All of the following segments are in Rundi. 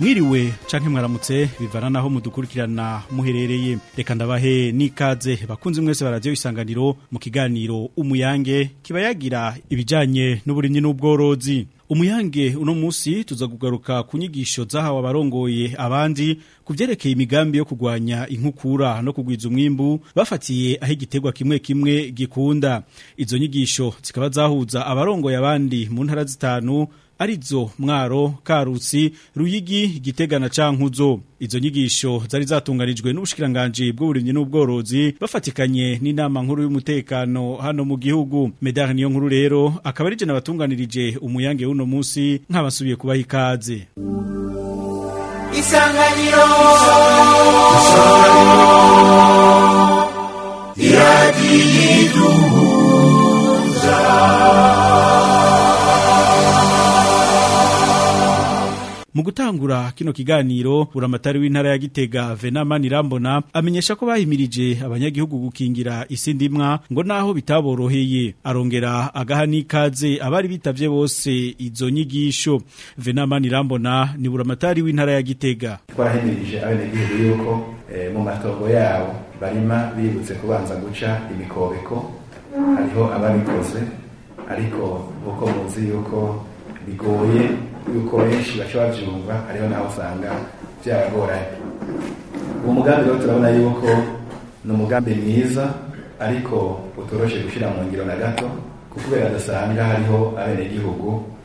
mwiriwe canke mwaramutse bivana naho mudukurikirana muherereye reka ndabahe nikaze bakunzi mwese baradio isanganiro mu kiganiro umuyange kibayagira ibijanye n'uburimyi n'ubworozi umuyange uno munsi tuza kugaruka ku nyigisho zahawe abarongoye abandi ku byerekeye imigambi yo kugwanya inkukura no kugwiza umwimbu bafatiye aho igiterwa kimwe kimwe gikunda izo nyigisho zikaba zahuza abarongoye abandi mu ntara zitanu arizo mwaro karusi ruyigi gitegana na cankuzo izo nyigisho zari zatunganijwe n'ubushikiranganji bw'uburimyi n'ubworozi bafatikanye n'inama nkuru y'umutekano hano mu gihugu medar niyo nkuru rero akaba ari jena batunganirije umuyange w'uno munsi nk'abasubiye kubaha ikaze isanganiro isanganiro iradiyiduhuza mu gutangura kino kiganiro buramatari w'intara ya Gitega Venamani Rambona amenyesha ko bahimirije abanyagihugu gukingira isindimwa ngo naho bitaboroheye arongera agaha abari bitavye bose izo nyigisho Venamani Rambona ni buramatari w'intara ya Gitega twahimirije abanyagihugu yuko eh, mu matongo yabo barima bibutse kubanza guca imikobeko hariho ababikoze ariko uko muzi yuko bigoye yuko benshi bashobora babyumva ariho nawe usanga byaragoranye uwo mugambi rero turabona yuko ni umugambi mwiza ariko utoroshe gushyira mu ngiro na gato kuko kubera dusanga hariho abenegihugu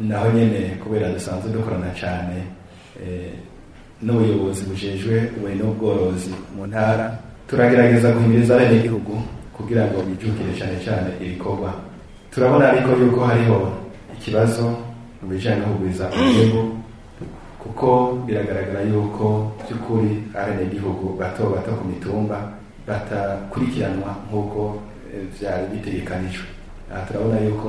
naho nyine kubera dusanzwe dukorana cyane n'ubuyobozi bujejwe ubumenyi n'ubworozi mu ntara turagerageza guhimiriza abenegihugu kugira ngo bijukire cyane cyane ibikorwa turabona ariko yuko hariho ikibazo mu bijyanye no kugwiza umwimbu kuko biragaragara yuko by'ukuri abenegihugu bato bato ku mitumba batakurikiranwa nk'uko byari eh, bitegekanijwe aha turabona yuko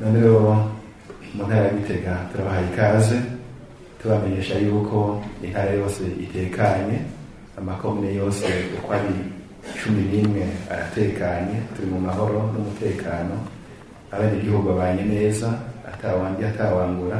none mu ntara ya Gitega turabahaye ikaze tubamenyesha yuko intara yose itekanye amakomune yose uko ari cumi n'imwe aratekanye turi mu mahoro n'umutekano abenegihugu babanye neza atawambye atawangura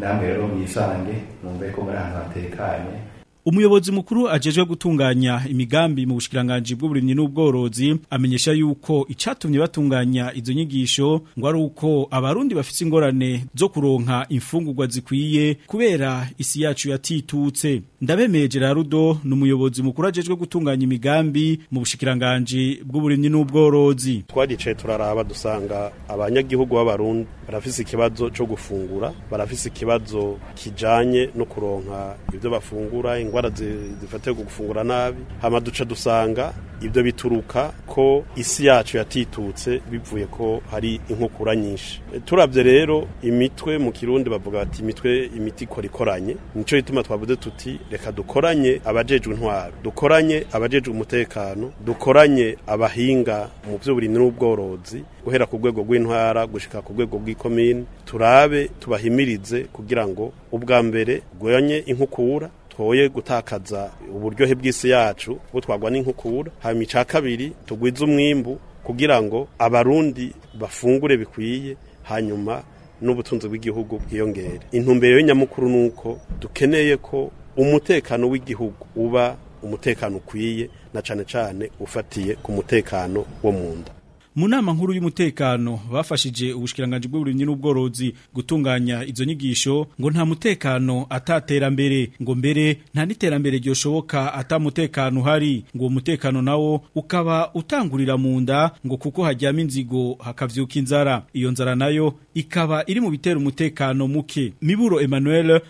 namwe rero mwisange mwumve ko muri ahantu hatekanye umuyobozi mukuru ajejwe gutunganya imigambi mu bushikiranganje bw'uburimyi n'ubworozi amenyesha yuko icatumye batunganya izo nyigisho ngo ari uko abarundi bafite ingorane zo kuronka imfungurwa zikwiye kubera isi yacu yatitutse ndabemeye Gerarudo numuyobozi mukuru ajejwe gutunganya imigambi mu bushikiranganje bw'uburimyi n'ubworozi twagice turaraba dusanga abanyagihugu b'abarundi barafise ikibazo cyo gufungura barafise ikibazo kijanye no kuronka ibyo bafungura ingwara zifateye gufungura nabi hama duca dusanga ibyo bituruka ko isi yacu yatitutse bivuye ko hari inkukura nyinshi turabye rero imitwe mu kirundi bavuga bati imitwe imiti ikora ikoranye nicyo gituma twavuze tuti reka dukoranye abajejwe intwaro dukoranye abajeje umutekano dukoranye abahinga mu by'uburinzi n'ubworozi guhera ku rwego rw’intwara gushika ku rwego rw'ikomini turabe tubahimirize kugira ngo ubwa mbere rwanye inkukura twoye gutakaza uburyohe bw'isi yacu kuko twagwa n'inkukura hanyuma icya kabiri tugwize umwimbu kugira ngo abarundi bafungure bikwiye hanyuma n'ubutunzi bw'igihugu bwiyongere intumbero y'inyamukuru ni uko dukeneye ko umutekano w'igihugu uba umutekano ukwiye na cyane cyane ufatiye ku mutekano wo mu nda mu nama nkuru y'umutekano bafashije ubushikiranganje bw'uburimyi n'ubworozi gutunganya izo nyigisho ngo nta mutekano atatera mbere ngo mbere nta niterambere ryoshoboka atamutekano hari ngo umutekano nawo ukaba utangurira mu nda ngo kuko hajyamo inzigo hakavyuka inzara iyo nzara nayo ikaba iri mu bitera umutekano muke miburo Emmanuel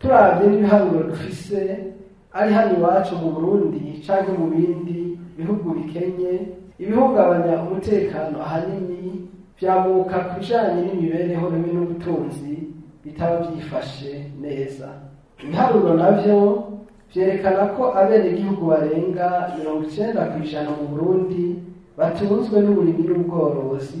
turabye n'ibiharuro dufise ari hano iwacu mu burundi cyangwa mu bindi bihugu bikenye ibihungabanya umutekano ahanini byamuka ku bijyanye n'imibereho n'ubutunzi bitaba byifashe neza ibiharuro nabyo byerekana ko abenegihugu barenga mirongo icyenda ku ijana mu burundi batunzwe n'uburimyi n'ubworozi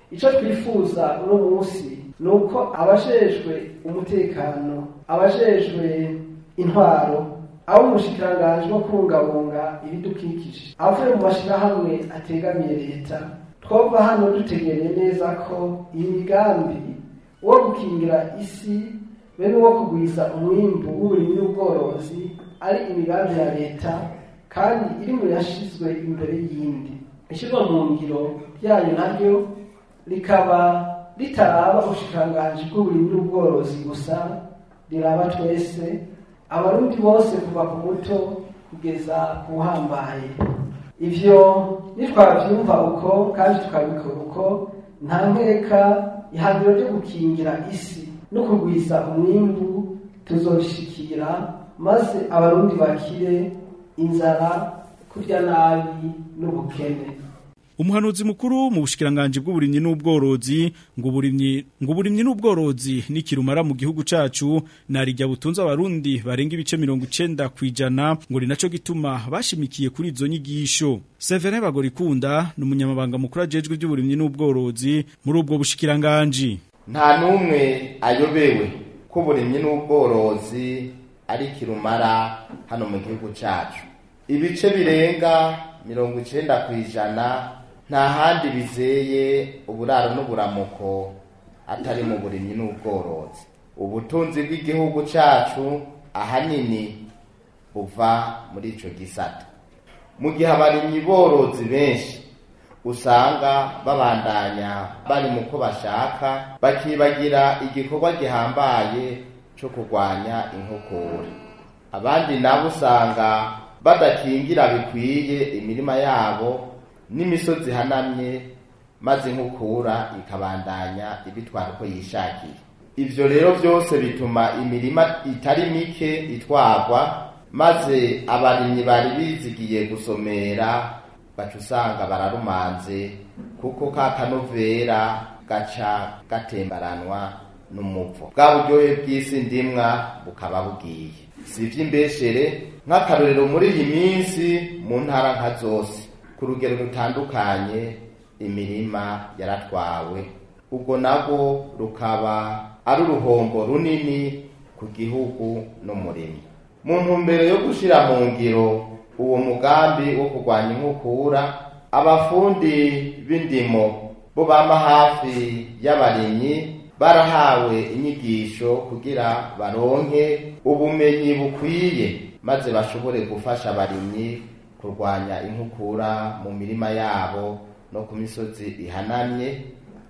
icyo twifuza uno munsi ni uko abajejwe umutekano abajejwe intwaro abo mu mushikiranganji wo kubungabunga ibidukikije avuye mu mashyirahamwe ategamiye leta twova hano dutegereye neza ko imigambi wo gukingira isi be n'uwo kugwiza umwimbu w'uburimyi n'ubworozi ari imigambi ya leta kandi iri mu yashizwe imbere y'indi ishyirwa mu ngiro ryayo naryo rikaba ritaraba ubushikiranganji bw'uburimyi n'ubworozi gusa riraba twese abarundi bose kuva ku muto kugeza ku uhambaye ivyo nitwavyumva uko kandi tukabikora uko nta nkeka ihangiro ryo gukingira isi no kugwiza umwimbu tuzobishikira maze abarundi bakire inzara kurya nabi n'ubukene umuhanuzi mukuru mu bushikiranganji bw'uburimyi n'ubworozi ngo uburimyi ngo uburimyi n'ubworozi nikirumara mu gihugu cacu narijya butunza abarundi barenga ibice mirongo 90 kwijana ngo ni naco gituma bashimikiye kuri izo nyigisho Severin Bagorikunda ni umunyamabanga mukuru ajejwe by'uburimyi n'ubworozi muri ubwo bushikiranganji nta numwe ayobewe ko uburimyi n'ubworozi ari kirumara hano mu gihugu cyacu ibice birenga mirongo icyenda ku ijana nta handi bizeye uburaro n'uburamuko atari mu burimyi n'ubworozi ubutunzi bw'igihugu cyacu ahanini buva muri icyo gisata mu gihe abarimyi borozi benshi usanga babandanya bari mu ko bashaka bakibagira igikorwa gihambaye cyo kurwanya inkokora abandi nabo usanga badakingira bikwiye imirima yabo n'imisozi ihanamye maze nk'ukura ikabandanya ibitwara uko yishakiye ibyo rero byose bituma imirima itari mike itwagwa maze abarimyi bari bizigiye gusomera baca usanga bararumanze kuko ka kanovera gaca gatembaranwa n’umupfu bwa buryohe bw'isi ndimwa bukaba bugiye si iby'imbeshere nk'akarorero muri iyi minsi mu ntara nka zose ku rugero rutandukanye imirima yaratwawe ubwo nabwo rukaba ari uruhombo runini ku gihugu n'umurimo mu ntumbero yo gushyira mu ngiro uwo mugambi wo kurwanya inkukura abafundi b'indimo bo bama hafi y'abarimyi barahawe inyigisho kugira baronke ubumenyi bukwiye maze bashobore gufasha abarimyi kurwanya inkukura mu mirima yabo no ku misozi ihanamye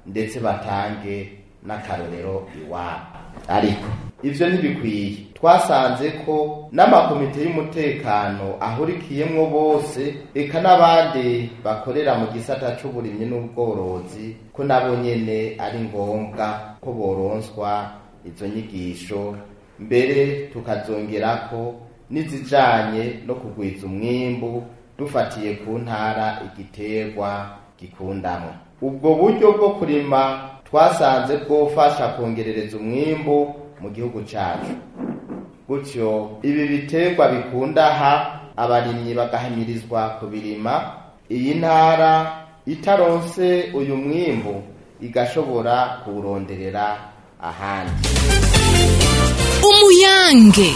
ndetse batange n'akarorero iwabo ariko ibyo ntibikwiye twasanze ko n'amakomite y'umutekano ahurikiyemo bose reka n'abandi bakorera mu gisata cy'uburimyi n'ubworozi ko nabo nyine ari ngombwa ko boronswa izo nyigisho mbere tukazongera ko n'izijanye no kugwiza umwimbu dufatiye ku ntara igiterwa gikundamo ubwo buryo bwo kurima twasanze bwofasha kongerereza umwimbu mu gihugu cyacu gutyo ibi biterwa bikunda aha abarimyi bagahimirizwa kubirima iyi ntara itaronse uyu mwimbu igashobora kuwuronderera ahandi umuyange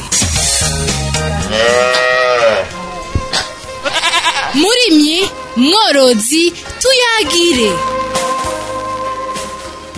murimye mworozi tuyagire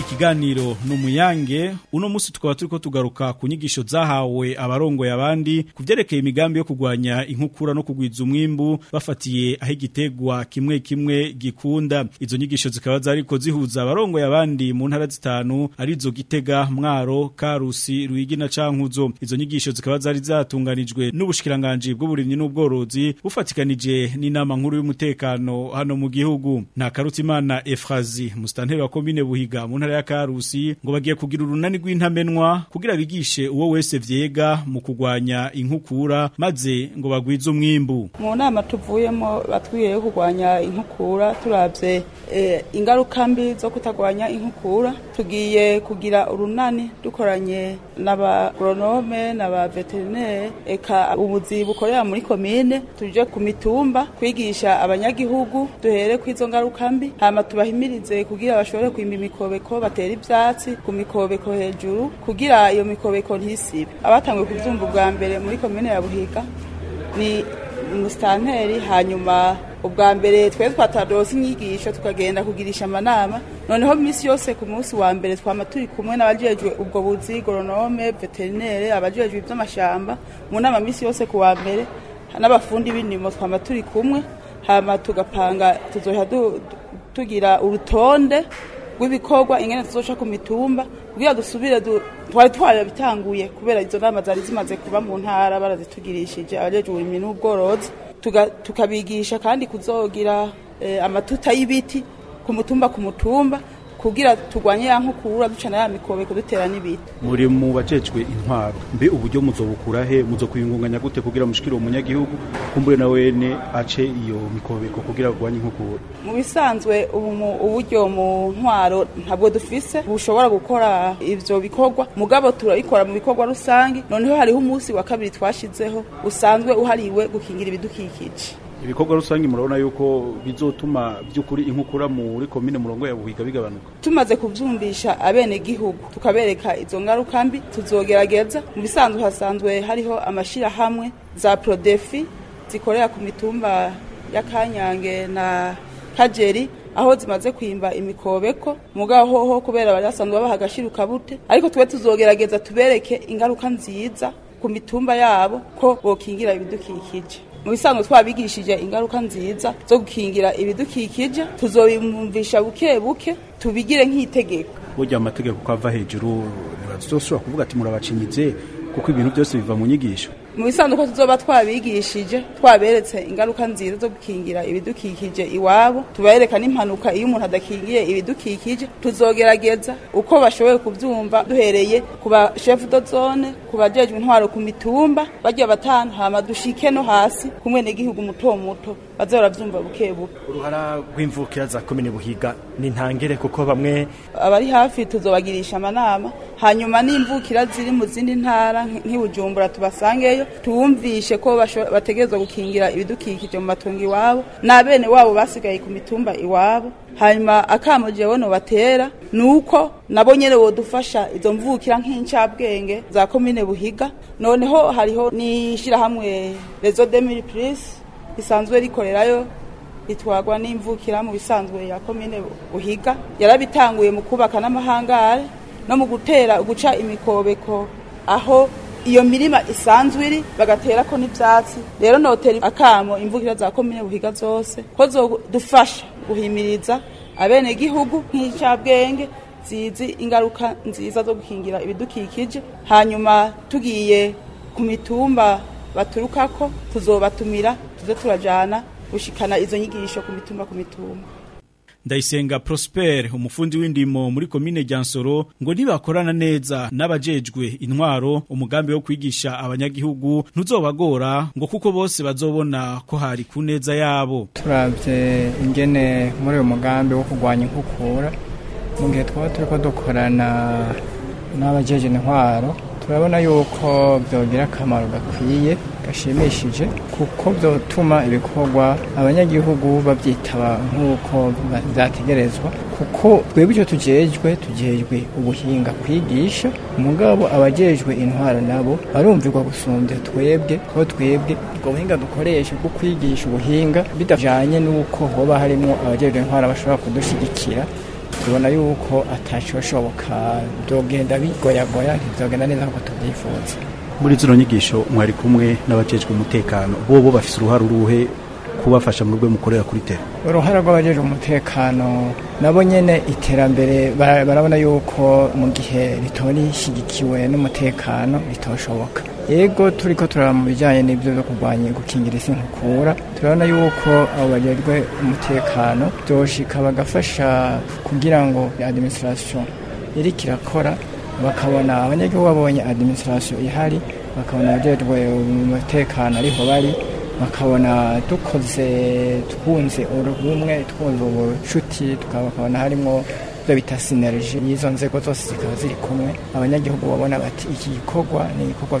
kiganiro numuyange uno munsi tukaba turiko tugaruka ku nyigisho zahawe abarongo abandi kuvyerekeye imigambi yo kugwanya inkukura no kugwiza umwimbu bafatiye aho igitegwa kimwe kimwe gikunda izo nyigisho zikaba zariko zihuza abarongo abandi mu ntara zitanu arizo gitega mwaro karusi ruigi na cankuzo izo nyigisho zikaba zari zatunganijwe n'ubushikiranganje bw'uburimyi n'ubworozi bufatikanije n'inama nkuru y'umutekano hano mu gihugu na karutimana Efrazi mustantebe wa komine buhiga mu ntara ya karusi ngo bagiye kugira urunani rw'intamenwa kugira bigishe uwo wese vyega mu kugwanya inkukura maze ngo bagwize umwimbu mu nama tuvuyemo batwiye kugwanya inkukura turavye eh, ingaruka mbi zo kutagwanya inkukura tugiye kugira urunani dukoranye n'abagronome n'abaveterinere eka ubuzi bukorera muri komine tuje ku mitumba kwigisha abanyagihugu duhere kw'izo ngaruka mbi hama tubahimirize kugira bashobore kwimba imikobeko batera ibyatsi ku mikobeko hejuru kugira iyo mikobeko ntisibe abatanguye kubyumva ubwa mbere muri komine ya buhiga ni umusitanteri hanyuma ubwa mbere twe twatarose inyigisho tukagenda kugirisha amanama noneho iminsi yose ku munsi wa mbere twama turi kumwe n'abajejwe ubwo buzi goronome veterinere abajejwe iby'amashamba mu nama minsi yose ku wa mbere n'abafundi b'indimo twama turi kumwe hama tugapanga tuzohera tugira urutonde w'ibikorwa ingene tuzoca ku mitumba kugira dusubire twari twarabitanguye kubera izo nama zari zimaze kuba mu ntara barazitugirishije abajejwe uburimyi n'ubworozi tukabigisha kandi kuzogira eh, amatuta y'ibiti ku mutumba ku mutumba kugira turwanye ya nkukura ducana ya mikobeko dutera n'ibiti muri mu bacecwe intwaro mbe uburyo muzobukura he muzo kwingunganya gute kugira mushikire umunyagihugu kumbure na wene ace iyo mikobeko kugira kurwanye inkukura mu bisanzwe uburyo mu ntwaro ntabwo dufise bushobora gukora ibyo bikorwa mugabo turabikora mu bikorwa rusange noneho hariho umunsi wa kabiri twashizeho usanzwe uhariwe gukingira ibidukikije ibikorwa rusange murabona yuko bizotuma by'ukuri inkukura muri komine murongo ya buhiga bigabanuka tumaze kubyumvisha abene gihugu tukabereka izo ngaruka mbi tuzogerageza mu bisanzwe hasanzwe hariho amashyirahamwe za prodefi zikorera ku mitumba ya kanyange na kageri aho zimaze kwimba imikobeko mugaho hoho kubera bari basanzwe babaha agashiruka bute ariko tube tuzogerageza tubereke ingaruka nziza ku mitumba yabo ko bokingira ibidukikije mu bisanzwe twabigishije ingaruka nziza zo gukingira ibidukikije tuzobimvumvisha buke buke tubigire nk'itegeko burya amategeko uko ava hejuru ntibazosubira kuvuga ati murabacinyitse kuko ibintu byose biva mu nyigisho mu isanduku tuzoba twabigishije twaberetse ingaruka nziza zo gukingira ibidukikije iwabo tubereka n'impanuka iyo umuntu adakingiye ibidukikije tuzogerageza uko bashoboye kubyumva duhereye ku ba chef de zone ku bajejwe intwaro ku mitumba bagiye batanu hama dushike no hasi kumwe n'igihugu muto muto baza barabyumva buke uruhara rw'imvukira za komine buhiga ntintangire kuko bamwe abari hafi tuzobagirisha amanama hanyuma n'imvukira ziri mu zindi ntara nk'ibujumbura tubasangeyo tubumvishe ko bategerezwa gukingira ibidukikije mu matungo iwabo n'abene wabo basigaye ku mitumba iwabo hanyuma akamo batera nobatera nuko nabo nyene bodufasha izo mvukira nk'incabwenge za komine buhiga noneho hariho n'ishirahamwe rezo de mille risanzwe rikorerayo ritwarwa n'imvukira mu bisanzwe ya komine uhiga yarabitanguye mu kubaka n'amahangare no mu gutera guca imikobeko aho iyo mirima isanzwe iri bagatera ko n'ibyatsi rero noteri akamo imvukira za komine buhiga zose ko zodufasha guhimiriza abenegihugu nk'icyabwenge zizi ingaruka nziza zo gukingira ibidukikije hanyuma tugiye ku mitumba baturuka ko tuzobatumira tuze turajyana gushikana izo nyigisho ku mitumba ku mituma. ndayisenga Prosper umufundi w'indimo muri komine Jansoro ngo ntibakorana neza n'abajejwe intwaro umugambi wo kwigisha abanyagihugu ntuzobagora ngo kuko bose bazobona ko hari ku neza yabo turavye ingene muri uyu mugambi wo kurwanya inkukura mu gihe twaba turiko dukorana n'abajeje intwaro turabona yuko byongera akamaro gakwiye gashimishije kuko byatuma ibikorwa abanyagihugu babyitaba nk'uko byategerezwa kuko twebwe icyo tugejwe tugejwe ubuhinga kwigisha umugabo abajejwe intwara nabo barumvirwa gusumbya twebwe ko twebwe ubwo buhinga dukoresha bwo kwigisha ubuhinga bidajyanye n'uko hoba harimo abajejwe intwara bashobora kudushyigikira tubona yuko atashoboshoboka byogenda bigoyagoya ntibyogenda neza ngo tubyifuza muri zino nyigisho mwari kumwe n'abajejwe umutekano bobo bafise uruhare uruhe kubafasha mu rwe mukorera kuri tera uruhare rw'abajejwe umutekano nabo nyene iterambere barabona yuko mu gihe ritori rishigikiwe n'umutekano ritoshoboka yego turiko turara mu bijyanye n'ibyo byo kurwanya gukingira isi nkukura turabona yuko abo bagerwe umutekano byoshika bagafasha kugira ngo administration iriko irakora bakabona abanyagihugu babonye administration ihari bakabona abajejwe umutekano ariho bari bakabona dukoze twunze urumwe twunze ubucuti tukaba bakabona harimo ibyo bita sineriji y'izo nzego zose zikaba ziri kumwe abanyagihugu babona bati iki gikorwa ni igikorwa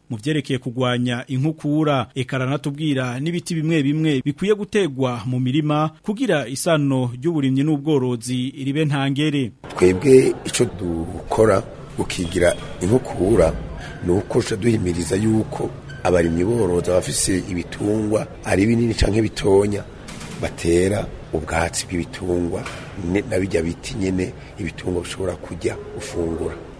mu byerekeye kugwanya inkukura ekarana tubwira n'ibiti bimwe bimwe bikwiye gutegwa mu mirima kugira isano ry'uburimyi n'ubworozi ribe ntangere twebwe icyo dukora ukigira inkukura ni uko duhimiriza yuko abarimyi boroza bafise ibitungwa ari binini cyangwa bitonya batera ubwatsi bw'ibitungwa na bijya biti nyine ibitungwa bishobora kujya gufungura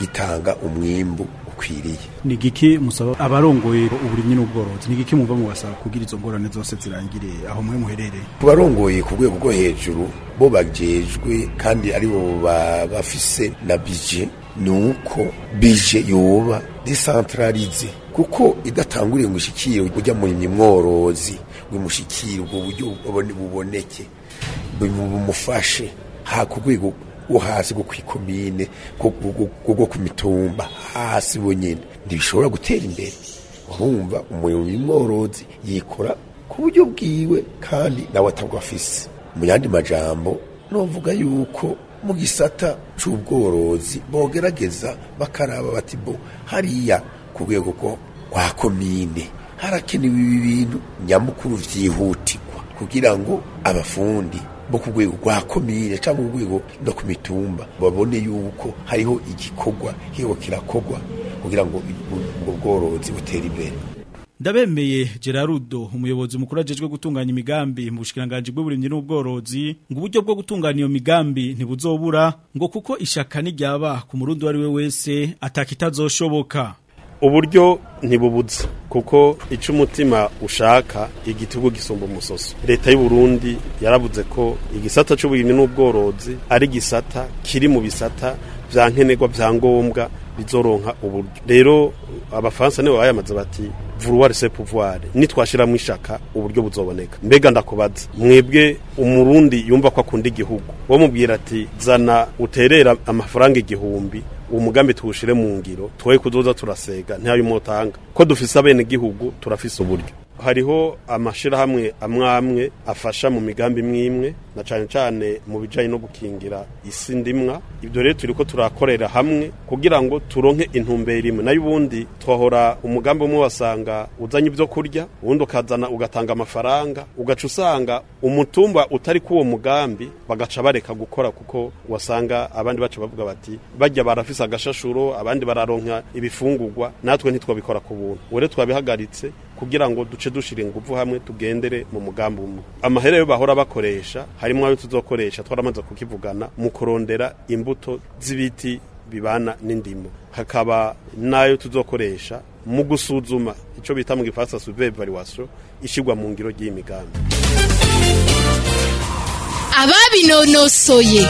gitanga umwimbu bikwiriye ni giki musaba abarongoye uburimyi n'ubworozi ni giki mumva mubasaba kugira izo ngorane zose zirangire aho mwe muherereye ku barongoye ku rwego rwo hejuru bo bagejwe kandi aribo bafise na bije ni uko bije yoba desantararize kuko idatanguriye ngo ishikire ujya mu mworozi ngo imushikire ubwo buryo buboneke bumufashe ha ku rwego rwo hasi rwo ku ikomine rwo ku mitumba hasi bonyine ntibishobora gutera imbere urumva umuyobozi mworozi yikora ku buryo bwiwe kandi nawe atabwo afise mu yandi majambo novuga yuko mu gisata cy’ubworozi bogerageza bakaraba bati bo hariya ku rwego rwo kwa komine harakenewe ibi bintu nyamukuru byihutirwa kugira ngo abafundi bo ku rwego rwa komine cyangwa urwego no ku mitumba babone yuko hariho igikorwa hego kirakorwa kugira ngo ubwo bworozi butere imbere ndabemeye Gerarudo umuyobozi mukuru ajejwe gutunganya imigambi mu bushikiranganje bw'uburimyi n'ubworozi ngo uburyo bwo gutunganya iyo migambi ntibuzobura ngo kuko ishaka n'iryaba ku murundi uwo ari we wese atakitazoshoboka uburyo ntibubudza kuko icyo umutima ushaka igitugu gisumba umusoso leta y'u Burundi yaravuze ko igisata cy'ubuhinzi n'ubworozi ari igisata kiri mu bisata bya nkenerwa bya ngombwa bizoronka uburyo rero abafaransa nibo bayamaze bati vuruwari se puvuwari nitwashiramo ishaka uburyo buzoboneka mbega ndakubaza mwebwe umurundi yumva ko akunda igihugu wamubwira ati zana uterera amafaranga igihumbi uwo mugambi tuwushire mu ngiro twoye kuzoza turasega ntayo umutanga ko dufise abene gihugu turafise uburyo hariho amashyirahamwe amwe amwe afasha mu migambi imwe na cyane cyane mu bijyanye no gukingira isi ndimwa ibyo rero turi ko turakorera hamwe kugira ngo turonke intumbero imwe nayo ubundi tuhahora umugambi umwe wasanga uzanye ibyo kurya ubundi ukazana ugatanga amafaranga ugaca usanga umutumba utari k'uwo mugambi bagaca bareka gukora kuko wasanga abandi baca bavuga bati bajya barafise agashashuro abandi bararonka ibifungurwa natwe ntitwabikora ku buntu ubu twabihagaritse kugira ngo duce dushira ingufu hamwe tugendere mu mugambi umwe amahera yo bahora bakoresha harimo ayo tuzokoresha twaramaze kukivugana mu kurondera imbuto z'ibiti bibana n’indimu hakaba n'ayo tuzokoresha mu gusuzuma icyo bita mu gifaransa suve ishyirwa mu ngiro ry'iyi migambi ababinonosoye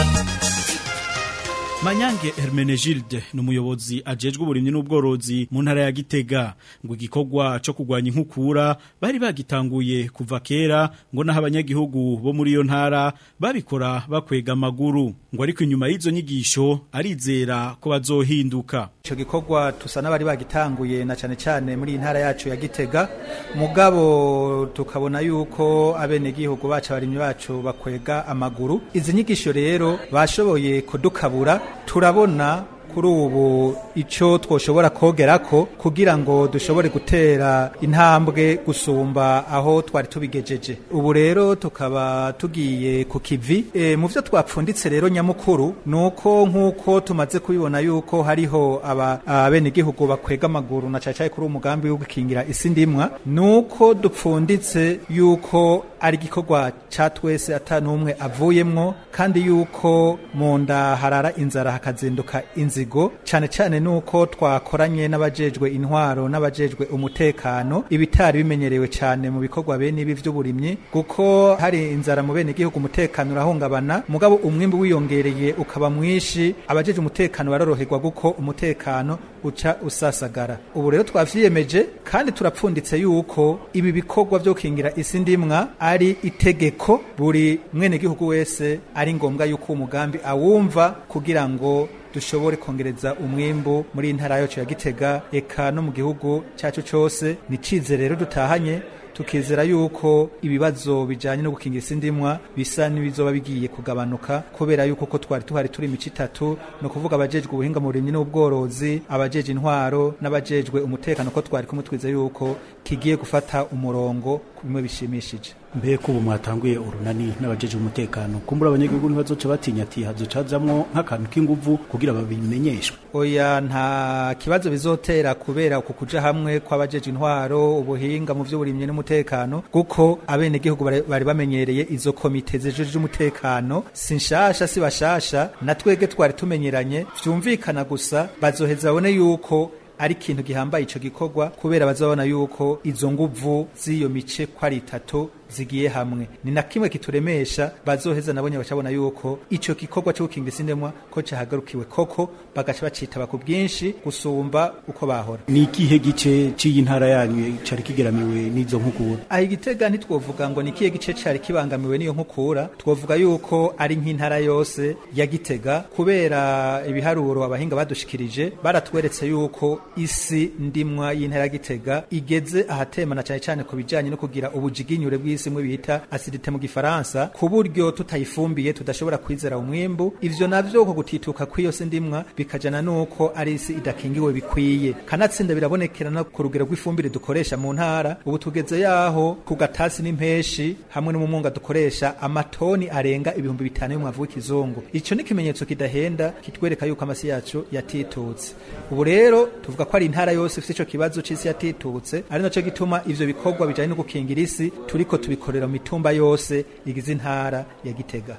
manyange hermenegilde n’umuyobozi umuyobozi ajejwe uburimyi n'ubworozi mu ntara ya gitega ngo igikorwa cyo kugwanya inkukura bari bagitanguye kuva kera ngo naho abanyagihugu bo muri iyo ntara babikora bakwega amaguru ngo ariko inyuma y'izo nyigisho arizera ko bazohinduka icyo gikorwa tusa n'abari bagitanguye na cyane cyane muri ntara yacu ya gitega mugabo tukabona yuko abenegihugu bacu abarimyi bacu bakwega amaguru izi nyigisho rero bashoboye kudukabura 돌아봤나? kuri ubu icyo twoshobora kogera ko kugira ngo dushobore gutera intambwe gusumba aho twari tubigejeje ubu rero tukaba tugiye ku kivi e, mu byo twapfunditse rero nyamukuru nuko nk'uko tumaze kubibona yuko hariho abenegihugu bakwega amaguru na cyane cyane kuri umugambi wo gukingira isi ndimwa nuko uko dupfunditse yuko ari igikorwa cya twese atari n'umwe avuyemwo kandi yuko mu nda harara inzara hakazinduka inzira imizigo cyane cyane nuko twakoranye n'abajejwe intwaro n'abajejwe umutekano ibitari bimenyerewe cyane mu bikorwa bene ibi by'uburimyi kuko hari inzara mu bene igihugu umutekano urahungabana mugabo umwimbi wiyongereye ukaba mwinshi abajejwe umutekano baroroherwa kuko umutekano uca usasagara ubu rero twavyiyemeje kandi turapfunditse yuko ibi bikorwa byo kingira isi ndimwa ari itegeko buri mwene gihugu wese ari ngombwa yuko umugambi awumva kugira ngo dushobore kongereza umwimbu muri iyi yacu ya gitega eka no mu gihugu cyacu cyose ni icizere rero dutahanye tukizera yuko ibibazo bijyanye no gukingira isindimwa bisa n'ibizoba bigiye kugabanuka kubera yuko ko twari tuhari turi imice itatu ni ukuvuga abajejwe ubuhinga mu burimyi n'ubworozi abajeje intwaro n'abajejwe umutekano ko twari kumwe twize yuko kigiye gufata umurongo bimwe bishimishije mbeko ubu mwatanguye urunani n'abajeje umutekano kumbura abanyagihugu ntibazoca batinya ati hazocazamwo nk'akantu k'inguvu kugira babimenyeshwe oya nta kibazo bizotera kubera ku kuja hamwe kw'abajeje intwaro ubuhinga mu vy'uburimyi n'umutekano kuko abenegihugu bari bamenyereye izo komite zijeje umutekano sinshasha nshasha si bashasha na twege twari tumenyeranye vyumvikana gusa bazoheza babone yuko ari ikintu gihambaye ico gikorwa kubera bazabona yuko izo nguvu z'iyo mice ko itatu zigiye hamwe ni na kimwe kituremesha bazoheza nabonye bacabona yuko icyo gikorwa cyo gukinga isindemwa ko cahagarukiwe koko bagaca bacitaba ku bwinshi gusumba uko bahora ni ikihe gice c'iyi ntara yanyu cari kigeramiwe n'izo nkukura aha igitega ntitwovuga ngo ni ikihe gice cyari kibangamiwe n'iyo nkukura twovuga yuko ari nk'intara yose ya gitega kubera ibiharuro abahinga badushikirije baratweretse yuko isi ndimwa y'intara ya gitega igeze ahatemana cyane cyane ku bijyanye no kugira ubujiginyure bw'isi mwe bita acidite mu gifaransa ku buryo tutayifumbiye tudashobora kwizera umwimbu ivyo navyo uko gutituka kw'iyo si ndimwa bikajana nuko ari isi idakingiwe bikwiye kanatsinda birabonekerana ku rugero rw'ifumbire dukoresha mu ntara ubu tugeze yaho ku gatasi n'impeshi hamwe no mu mwunga dukoresha amatoni arenga ibihumbi bitanu y'umwavu w'ikizungu ico ni ikimenyetso kidahenda kitwereka yuko amasi yacu yatitutse ubu rero tuvuga ko ari intara yose ifite ico kibazo c'isi yatitutse ari naco gituma ivyo bikorwa bijanye no gukingira isi turiko tubikorera mitumba yose igize intara ya Gitega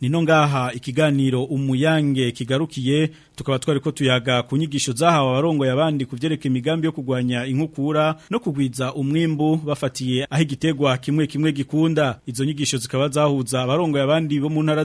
nino ngaha ikiganiro umuyange kigarukiye tukaba twari ko tuyaga ku zahawa zahawe abarongoye abandi kuvyerekeye imigambi yo kugwanya inkukura no kugwiza umwimbu bafatiye aho igitegwa kimwe kimwe gikunda izo nyigisho zikaba zahuza abarongo abandi bo mu ntara